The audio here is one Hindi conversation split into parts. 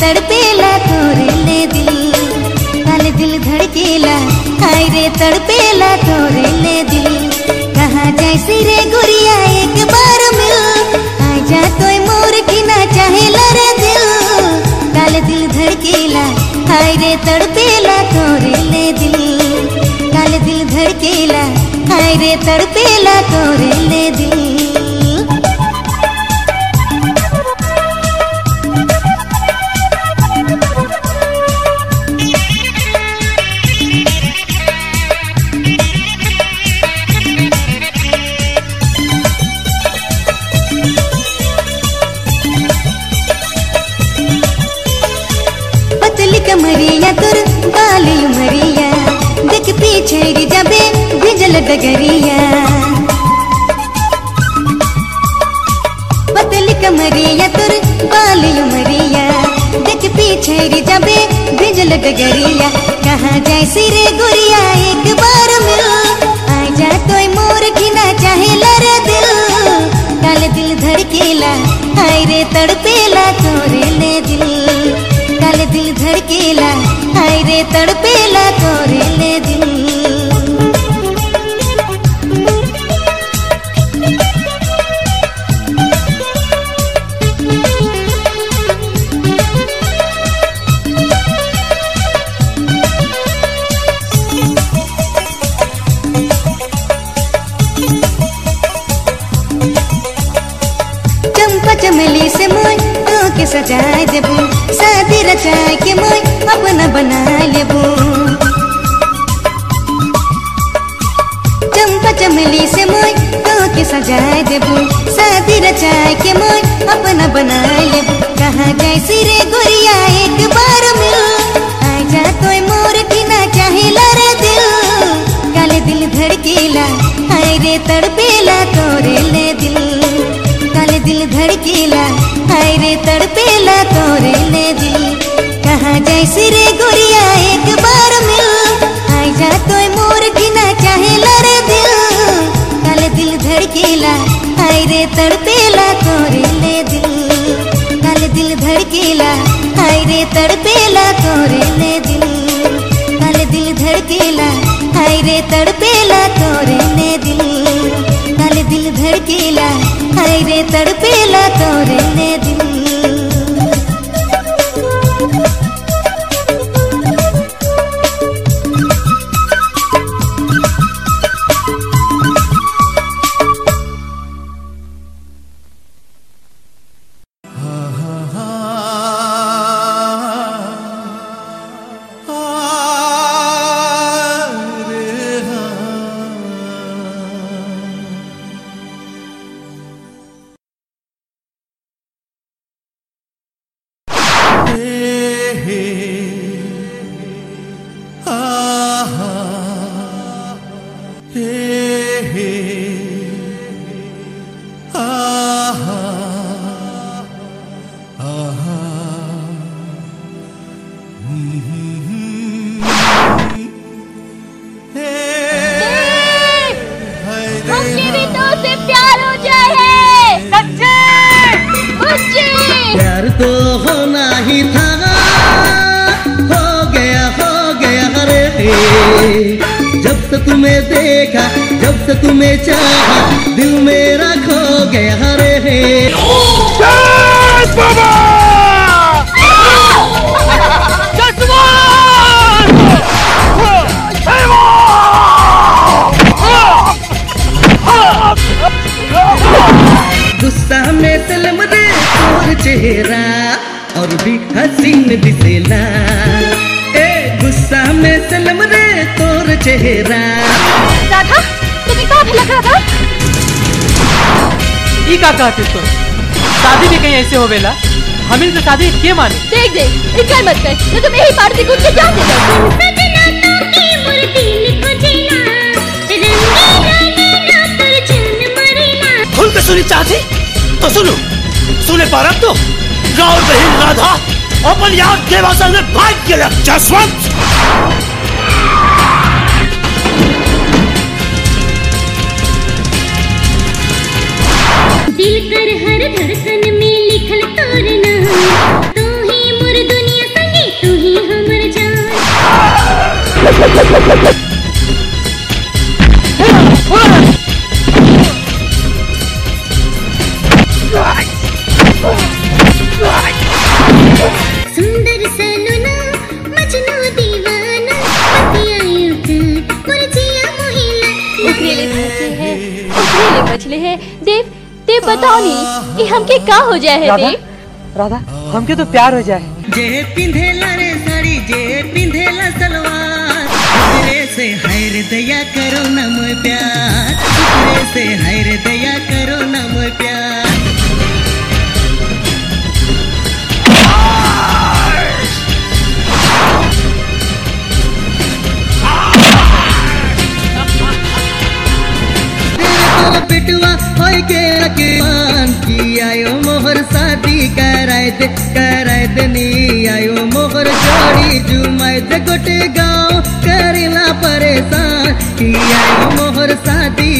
तड़पेला तोरे ले दिल, काले दिल धड़केला, हाय रे तड़पेला तोरे दिल। कहाँ जैसी रे एक बार मिल आ जा तो मोर चाहे रे दिल। काले दिल धड़केला, हाय रे तड़पेला तोरे दिल। काले दिल धड़केला रे तड़पेला तोरे दिल। देख पीछे री जबे बिजल डगरिया कहाँ जाए रे गुरिया एक बार मिल। आ जा तो मोर घिना चाहे लर दिल। कल दिल धड़केला हाय रे तड़पेला, तोरे ले दिल। कल दिल धड़केला हाय रे तड़पेला, तोरे ले दिल। के देबू शादी रचाए के मोय अपना बना लेबू। चंपा चमेली से मोय तो के सजाए देबू। शादी रचाए के मोय अपना बना लेबू। कहाँ जैसी रे गुड़िया एक बार मिल। आ जा तो मोर की चाहे रे दिल। काले दिल धड़केला, हाय रे तड़पेला तोरे ले दिल। दिल धड़केला, हाय रे तड़पेला तोरे ले दिल। कहाँ जैसी रे गुड़िया, एक बार मिल। आय जा तो मोर घिना चाहे रे दिल। काले दिल धड़केला, हाय रे तड़पेला तोरे ले दिल। काले दिल धड़केला, हाय रे तड़पेला तोरे ले दिल। काले दिल धड़केला, हाय रे तड़पेला तुम्हें देखा जब से तुम्हें चाहा दिल मेरा खो गया रे। गुस्सा में सलम रे तोर चेहरा और भी हसीन दिसेला ए गुस्सा में सलम रे तोर चेहरा। कहाँ था ई का कहते तो शादी भी कहीं ऐसे होवेला हमिल से शादी के माने? देख देख इनकार मत कर मैं तुम्हें यही पार्टी कूद के जान के सुनी चाहती तो सुनो सुने पर अब तो। राहुल बहन राधा अपन याद देवासन में भाग के लग जसवंत! दिल कर हर धड़कन में लिखल तोर नाम। तू ही मोर दुनिया संगे, तू ही हमर जान। सुंदर सलूना, मजनू दीवाना, पतिया यूँ पुरजिया मोहिला। उखरेले भासे है उखरेले मछले है। बताओ नी कि हमके का हो जाए है राधा राधा हमके तो प्यार हो जाए। जे पिंधेला रे साड़ी जे पिंधेला सलवार। से हैर दया करो न प्यार। कराय दे नी आयो मोहर दे गोटे गाँव करेला परेशान। की आयो मोहर शादी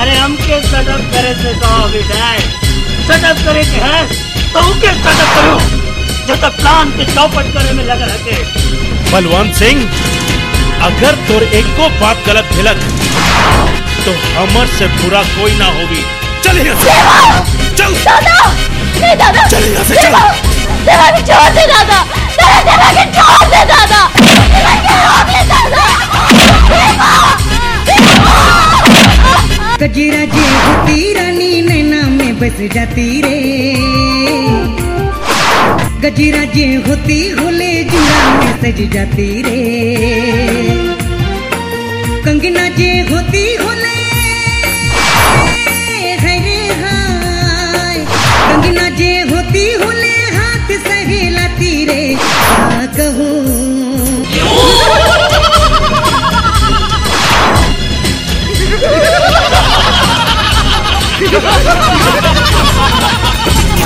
अरे हमके सटअप करे से कहो विदाय सटअप करे के है? तो उनके सटअप करो। जब तक प्लान के चौपट करे में लगा रखे बलवंत सिंह अगर तोर एको बात गलत भेलक तो हमर से बुरा कोई ना होगी चलिए चल! दादा नहीं कजरा जे होती रानी नैना में बस जाती रे गजरा जे होती होले जुड़ा में सज जाती रे कंगना जे होती होले होती होले हाथ सहेलाती रे। का कहूँ?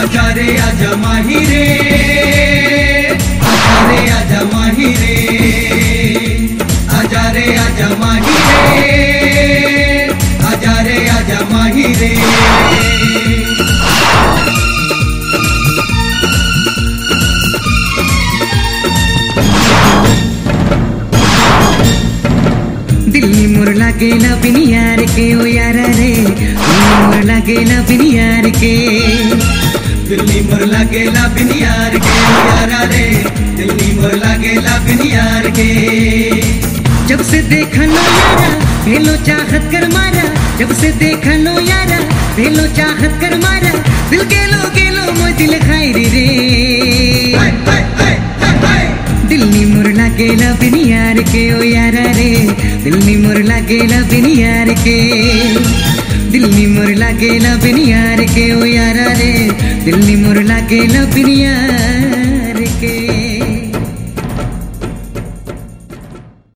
आजा रे माही रे। आजा माही रे। आजा माही लागेला बिनियार के। दिल्ली मोर लागेला बिनियार के, यारा रे। दिल्ली मोर लागेला बिनियार के। जब से देखा नो यारा, भेलो चाहत कर मारा। जब से देखा नो यारा, भेलो चाहत कर मारा। दिल गेलो गेलो मोय दिल खाई रे रे। दिल्ली मोर लागेला बिनियार के, ओ यारा रे। दिल्ली मोर लागेला बिनियार के। दिल्ली मोर लागे लागेला बिनियार के ओ यारा रे। दिल्ली मोर लागेला बिनियार